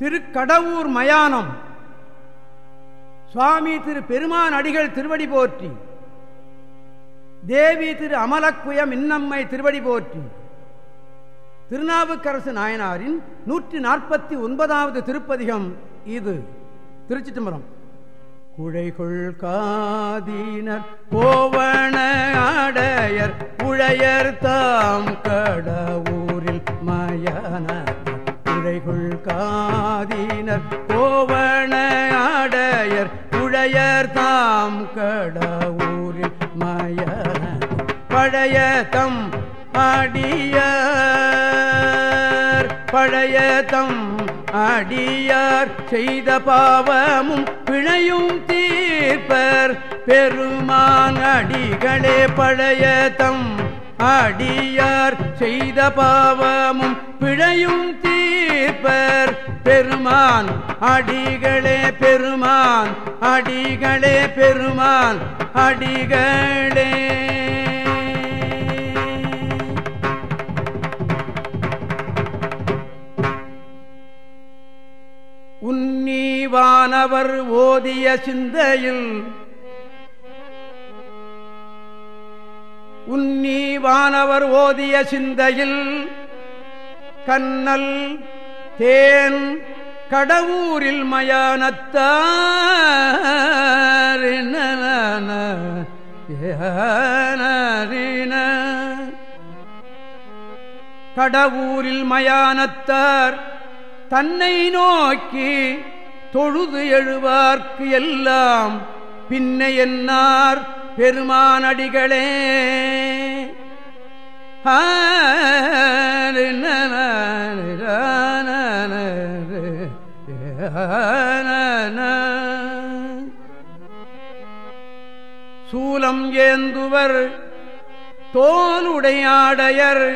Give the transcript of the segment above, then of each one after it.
திருக்கடவுர் மயானம். சுவாமி திரு பெருமான் அடிகள் திருவடி போற்றி. தேவி திரு அமலக்குயம் இன்னம்மை திருவடி போற்றி. திருநாவுக்கரசு நாயனாரின் நூற்றி நாற்பத்தி ஒன்பதாவது திருப்பதிகம் இது. திருச்சி தம்பரம் குழைகொள் காதீனர் கோவண ஆடையர் உழையர் தாம் கடவுரில் மயன கோவண ஆடையர் உழையர் தாம் கடவுரில் மயன பழைய தம் அடியார் பழைய தம் அடியார். செய்த பாவமும் பிழையும் தீர்ப்பர். பெருமான் அடிகளே பழைய தம் அடியார். செய்த பாவமும் பிழையும் தீர்ப்பர். பெருமான் அடிகளே பெருமான் அடிகளே பெருமான் அடிகளே. உன்னீவானவர் ஓதிய சிந்தையில் உன்னீவானவர் ஓதிய சிந்தையில் கண்ணல் தேன் கடவுரில் மயானத்தார் கடவுரில் மயானத்தார் தன்னை நோக்கி தொழுது எழுவார்க்கு எல்லாம் பின்ன என்னார் பெருமானடிகளே. ஆ சூலம் ஏந்துவர் தோலுடையாடையர்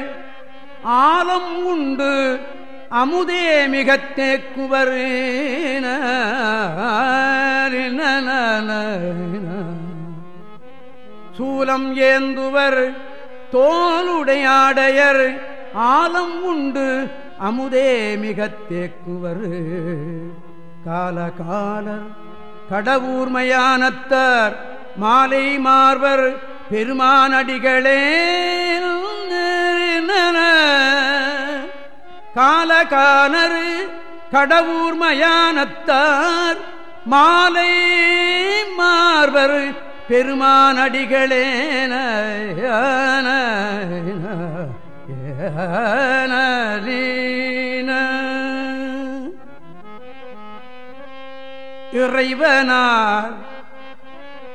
ஆலம் உண்டு அமுதே மிகத் தேக்குவர் சூலம் ஏந்துவர் தோலுடையாடையர் ஆலம் உண்டு அமுதே மிக தேக்குவர். காலகாலர் கடவுர்மையானத்தார் மாலை மார்வர் பெருமானடிகளே காலகாலர் கடவுர்மையானத்தார் மாலை மார்வர் பெருமானடிகளேன. இறைவனார்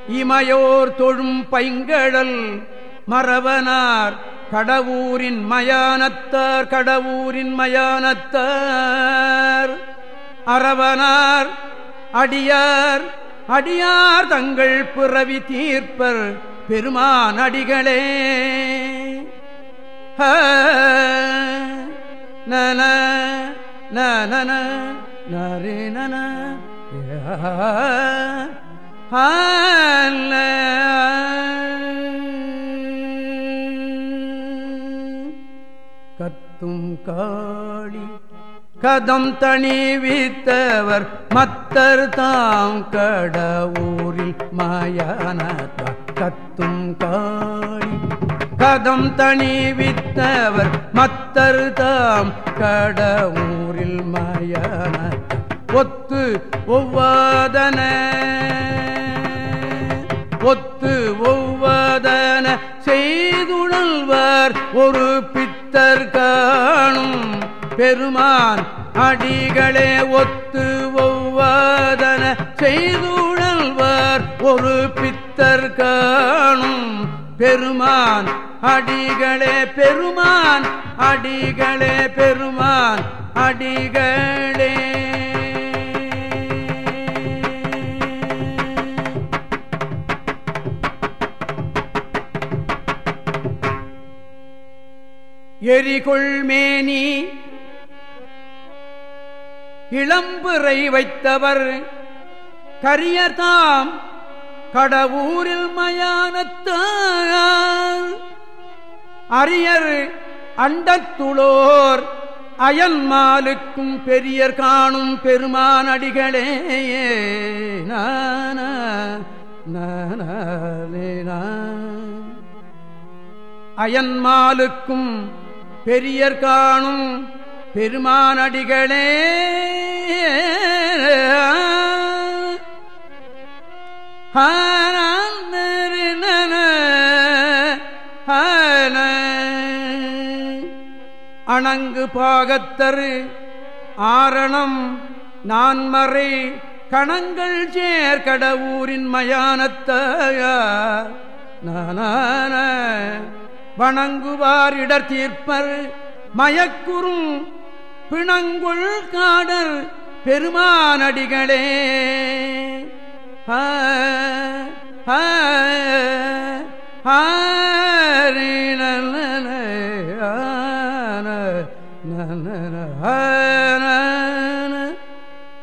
இமையோர் தொழும் பைங்கடல் மறவனார் கடவுரின் மயானத்தார் கடவுரின் மயானத்தார். அரவனார் அடியார் அடியார் தங்கள் பிறவி தீர்ப்பர் பெருமான் அடிகளே. நன நன நரே நன கத்தும் காளி கதம் தணிவித்தவர் மத்தர் தாம் கடவுரில் மாயான கத்தும் காளி கதம் தணிவித்தவர் மத்தர் தாம் கடவுரில் மாயானத்தார் ஒத்து ஒவ்வாதன ஒத்து ஒவ்வாதன செய்துணல்வார் ஒரு பித்தர் காணும். பெருமான் அடிகளே ஒத்து ஒவ்வாதன செய்துணல்வார் ஒரு பித்தர் காணும். பெருமான் அடிகளே பெருமான் அடிகளே பெருமான் அடிகளே. எரிகொள்மேனி இளம்புரை வைத்தவர் கரியதாம் கடவுரில் மயானத்தான் அரியர் அண்டத்துளோர் அயன்மாலுக்கும் பெரியர் காணும் பெருமான் அடிகளே நான அயன்மாலுக்கும் பெரியர் காணும் பெருமானடிகளே அணங்கு பாகத்தரு. ஆரணம் நான்மறை கணங்கள் சேர்க்கடவூரின் மயானத்தாய நான வணங்குவார் இடர் தீர்ப்பர். மயக்குறும் பிணங்குள் காடல் பெருமானடிகளே.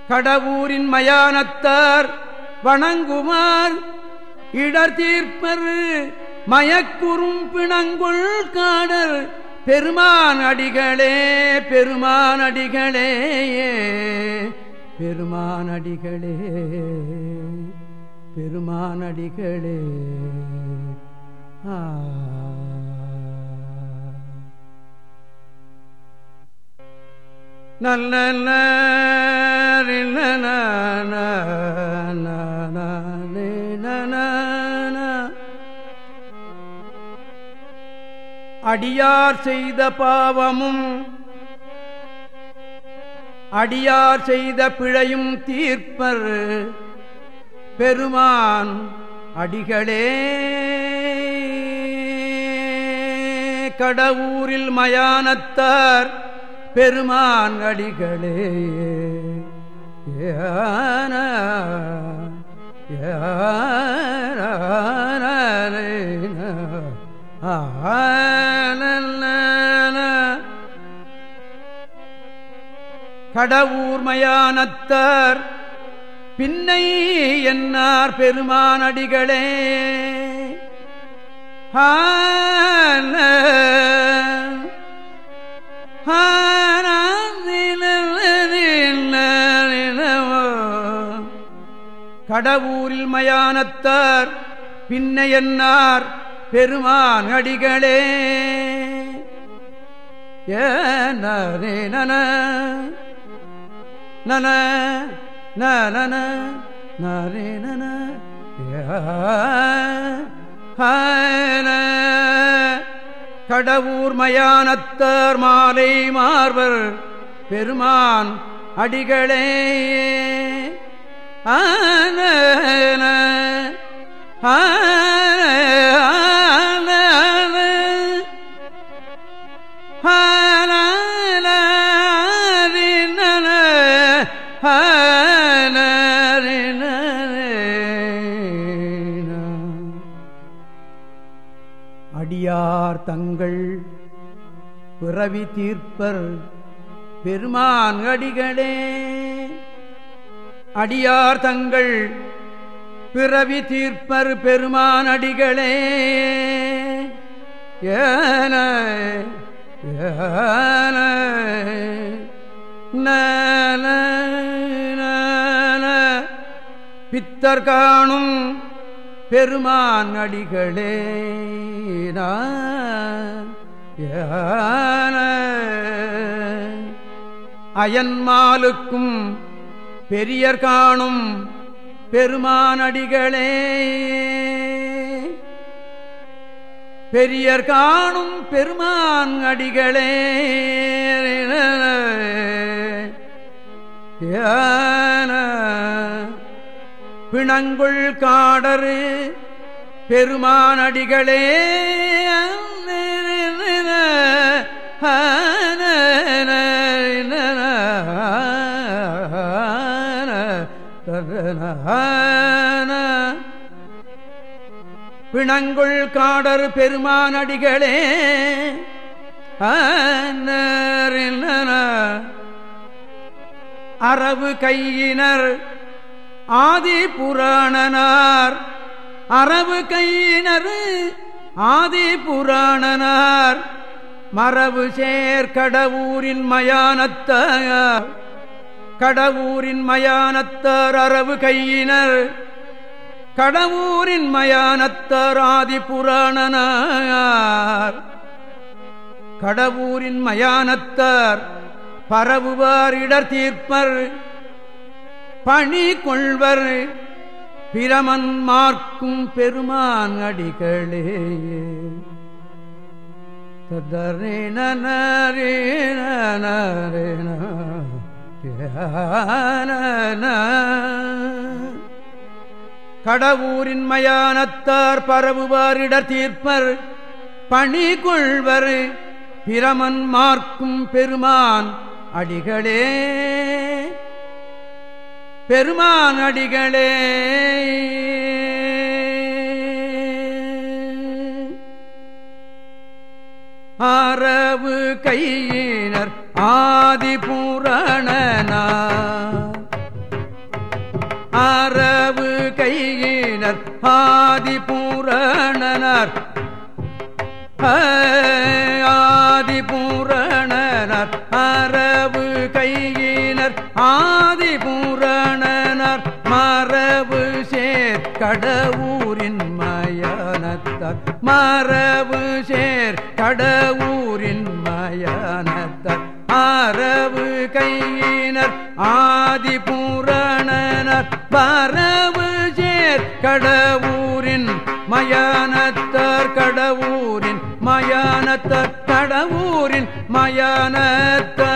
கடவுரின் மயானத்தார் வணங்குமார். இடர் தீர்ப்பர் மயக்குறும் பிணங்குள் காடல் பெருமான் அடிகளே பெருமான் அடிகளே பெருமான் அடிகளே பெருமான் அடிகளே. ஆ. நல்ல அடியார் செய்த பாவமும் அடியார் செய்த பிழையும் தீர்ப்பர் பெருமான் அடிகளே. கடவுரில் மயானத்தார் பெருமான் அடிகளே. ஏன கடவுர்மையானத்தார் பின்னை என்னார் பெருமானடிகளே கடவுரில் மயானத்தார் பின்னையன்னார் பெருமான் அடிகளே. ஏனே நன நன நன நரே நன கடவுர் மயானத்தார் மாலை மார்வர் பெருமான் அடிகளே. ஆன அடியார் தங்கள் பிறவி தீர்ப்பர் பெருமான் அடிகளே. அடியார் தங்கள் பிறவி தீர்ப்பர் பெருமான் அடிகளே. ஏன பித்தர் காணும் பெருமான் அடிகளே. அயன்மாலுக்கும் பெரியர் காணும் பெருமானடிகளே. பெரியர் காணும் பெருமான் அடிகளே பிணங்குள் காடரு பெருமானடிகளே. பிணங்குள் காடர் பெருமானடிகளே அரவு கையினர் ஆதி புராணனார். அரவு கையினர் ஆதி புராணனார். மரபு சேர்கடவூரின் மயானத்தார் கடவுரின் மயானத்தார் அரவு கையினர். கடவுரின் மயானத்தார் ஆதி புராணனார் கடவுரின் மயானத்தார் பரவுவார் இடர் தீர்ப்பர். பணி கொள்வர் பிரமன் மார்க்கும் பெருமான் அடிகளே. ததரேன கடவுரின் மயானத்தார் பரவுவாரிட தீர்ப்பர் பணி கொள்வர் பிரமன் மார்க்கும் பெருமான் அடிகளே. பெருமான் அடிகளே. ஆரவு கையினர் ஆதிபூ ஆதிபூரணனா அரவு கையினர் ஆதிபூரணனார் ஆதிபூரணனார் அரவு கையினர் ஆதிபூரணனார். மரபு சேர் கடவுரின் மயனத்தார். மரபு சேர் ஆதிபூரணனர் பரவு சேர் கடவுரின் மயானத்தார் கடவுரின் மயானத்தார் கடவுரின் மயானத்தார்.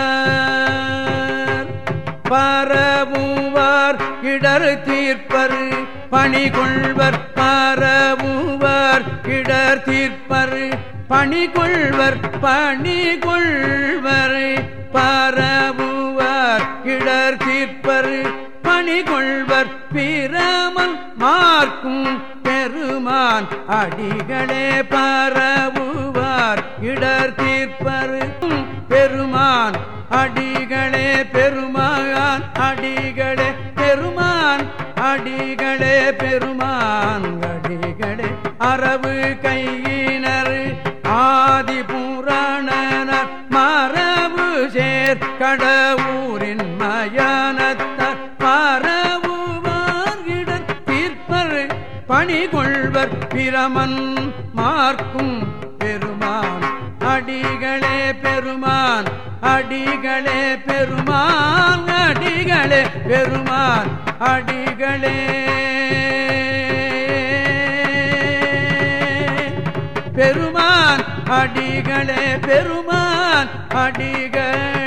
பரவுவார் இடர் தீர்ப்பர் பணி கொள்வர் பரவுவார் இடர் தீர்ப்பர் பணி கொள்வர் பணி கொள்வர் பர பெருமான் அடிகளே பரவுவார். இடர் தீர்ப்பருக்கும் பெருமான். அடிகளே பெருமான் அடிகளே பெருமான். அடிகளே பெருமான். அடிகளே அரவு கையினர். ஆதி புராணனர். மரபு சேர் கொள்வர் மார்க்கும் பெருமான். அடிகளே பெருமான் அடிகளே பெருமான் அடிகளே பெருமான் அடிகளே. பெருமான் அடிகளே பெருமான் அடிகள்